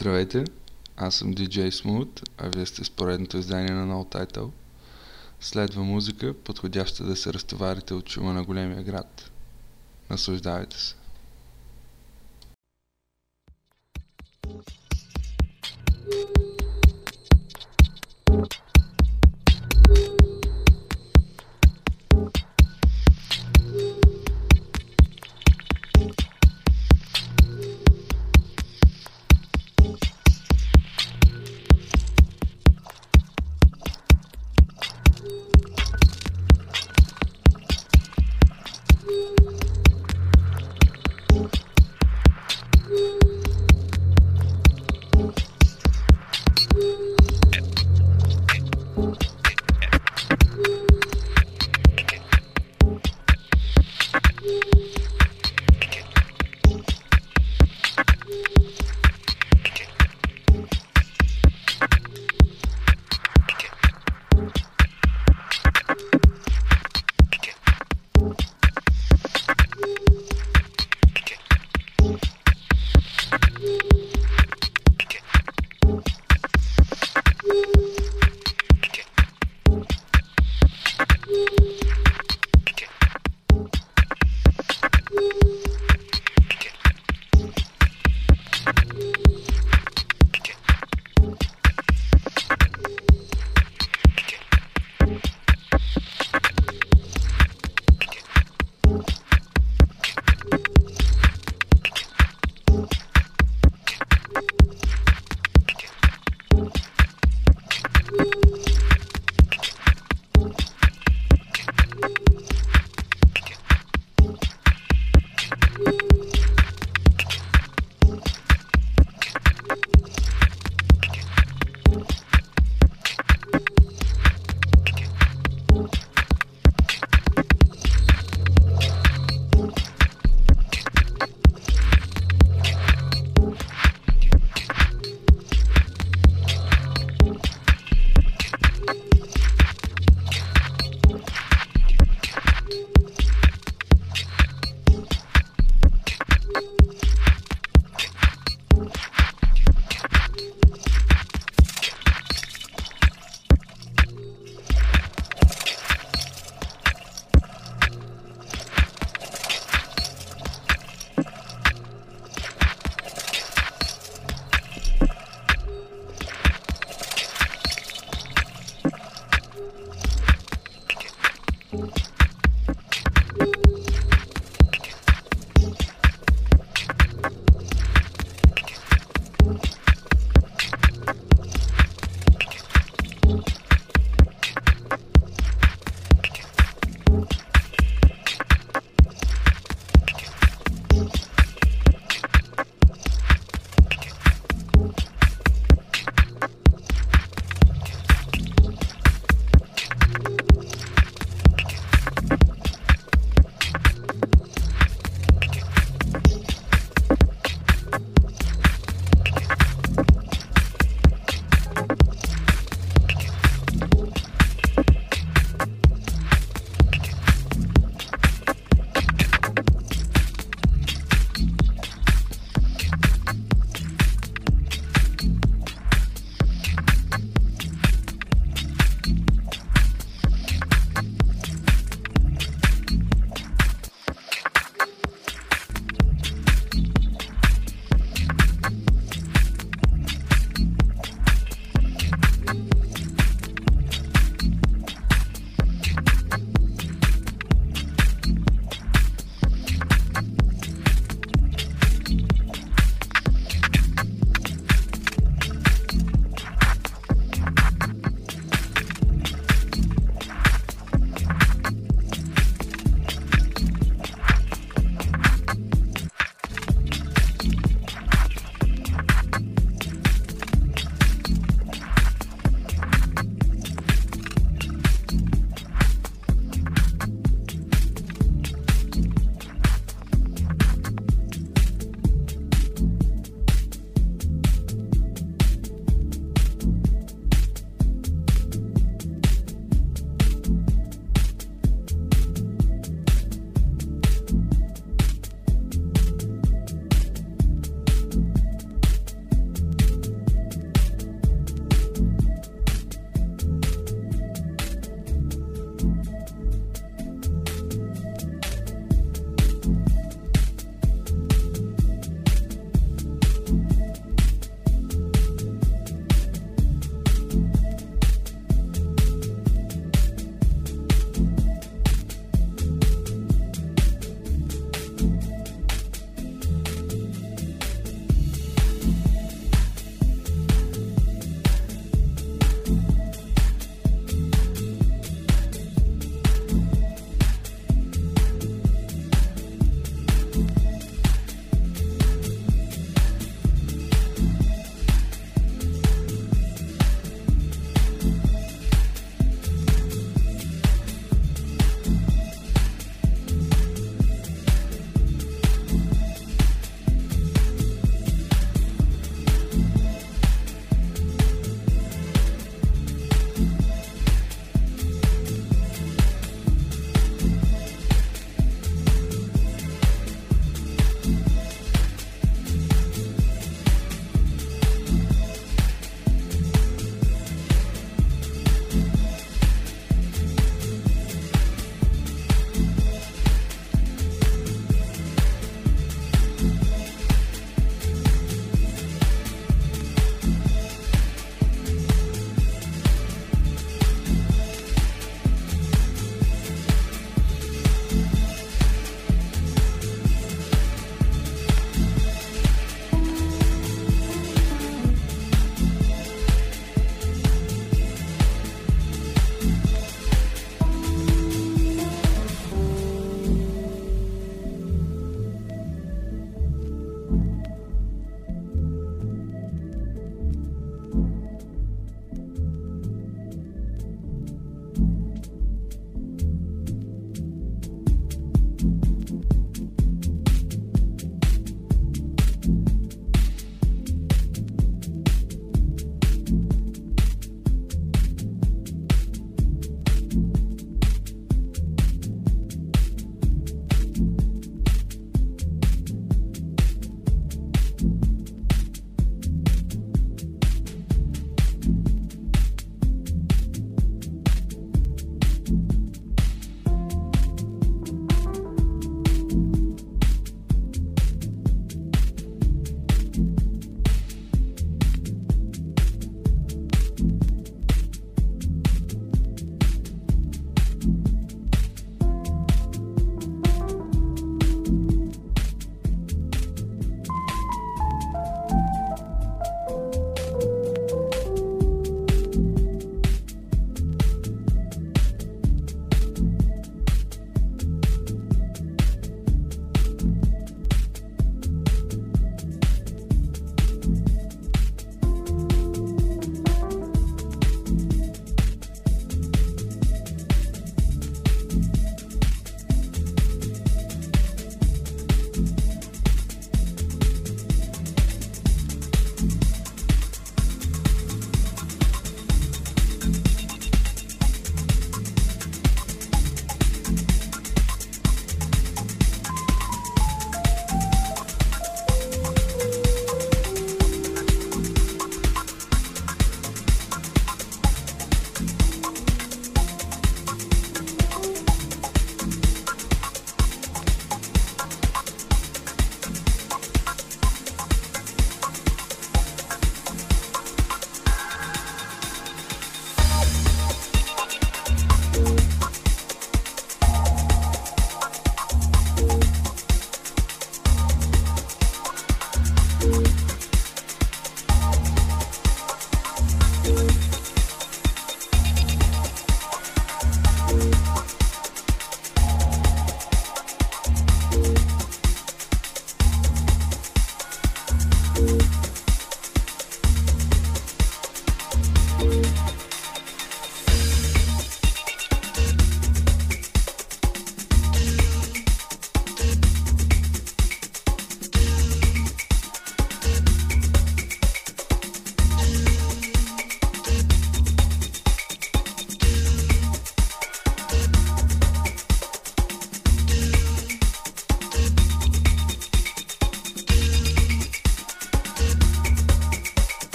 Здравейте, аз съм DJ Smooth, а вие сте с поредното издание на No Title. Следва музика, подходяща да се разтоварите от шума на големия град. Наслаждавайте се.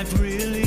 life really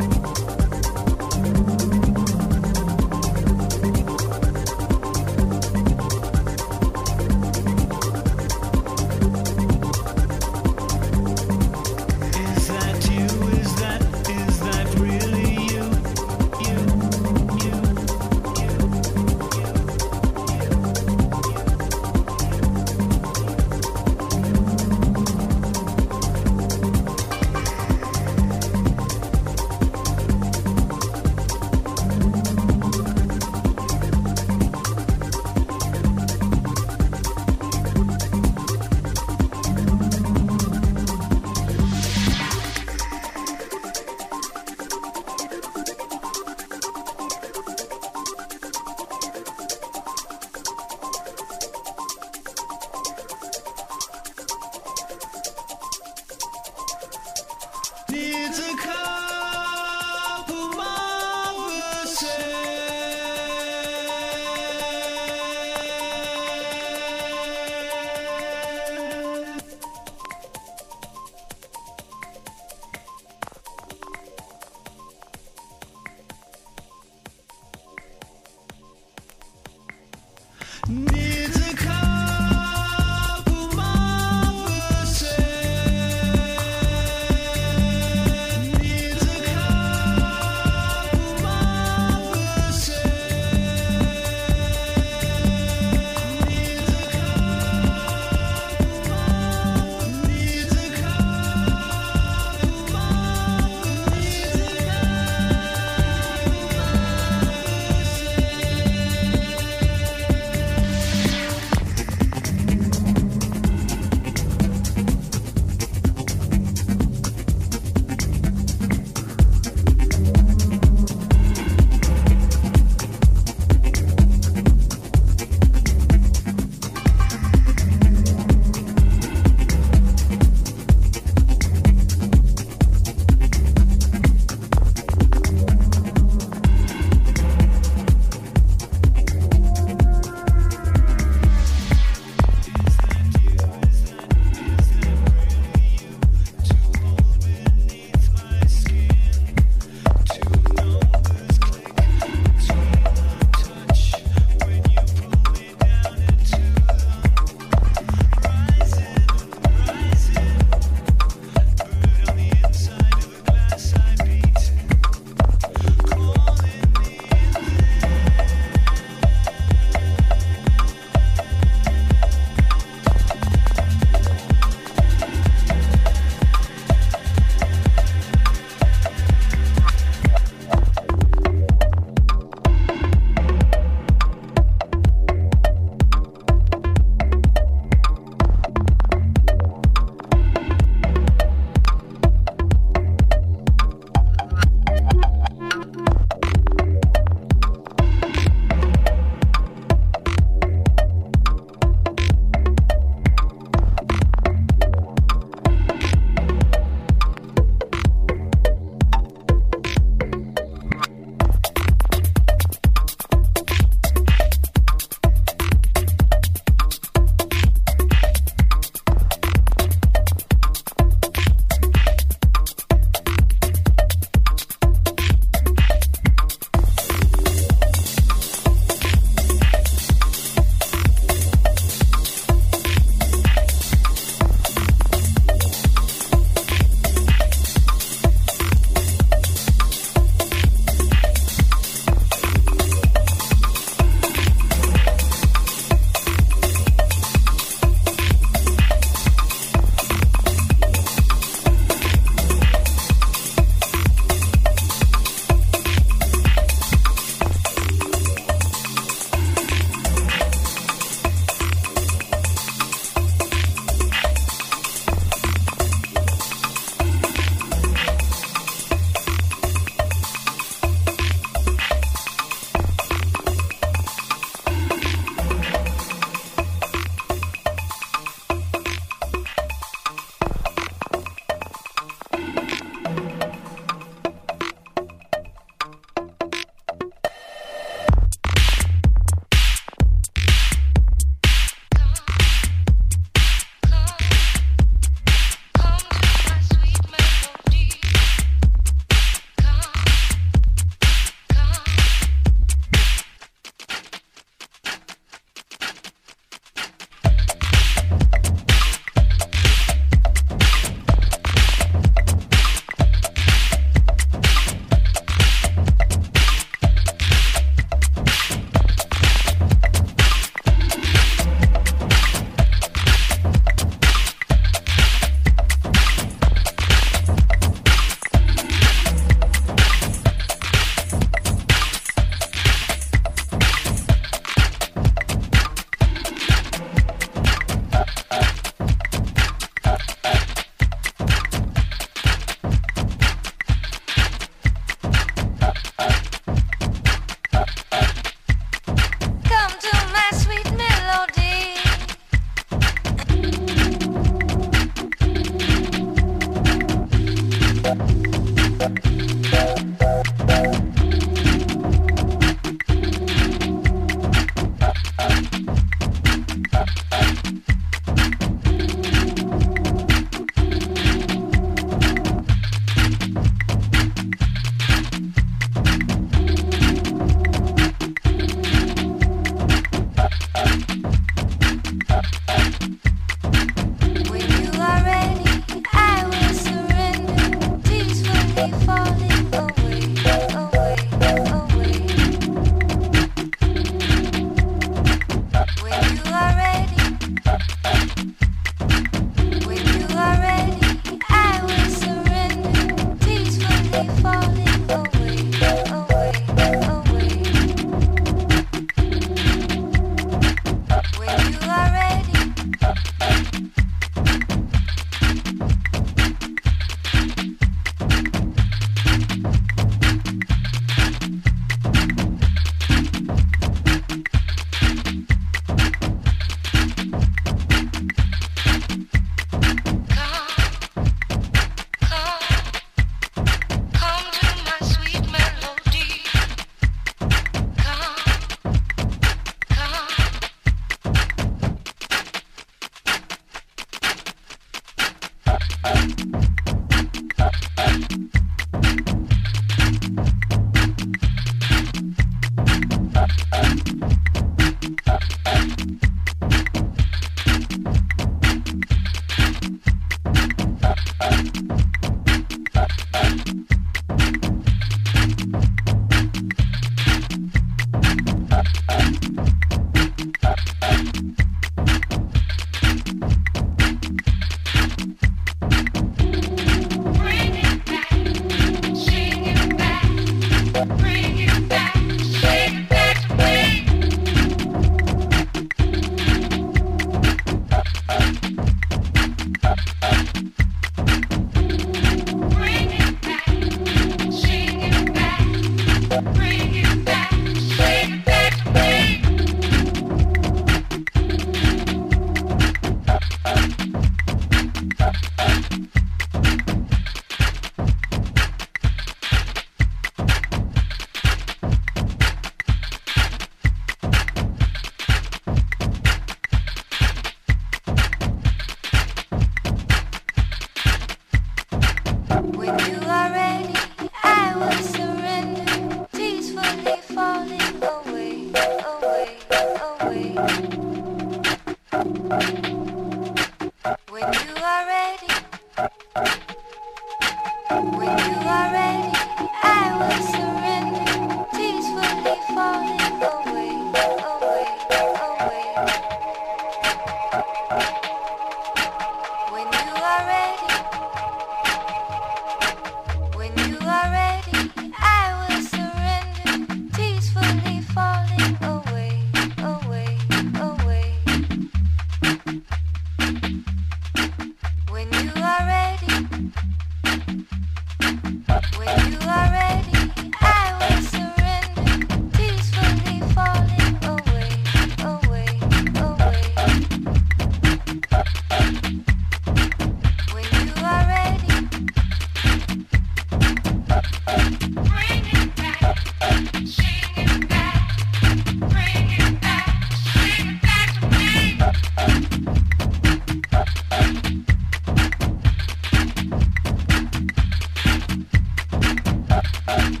Bye.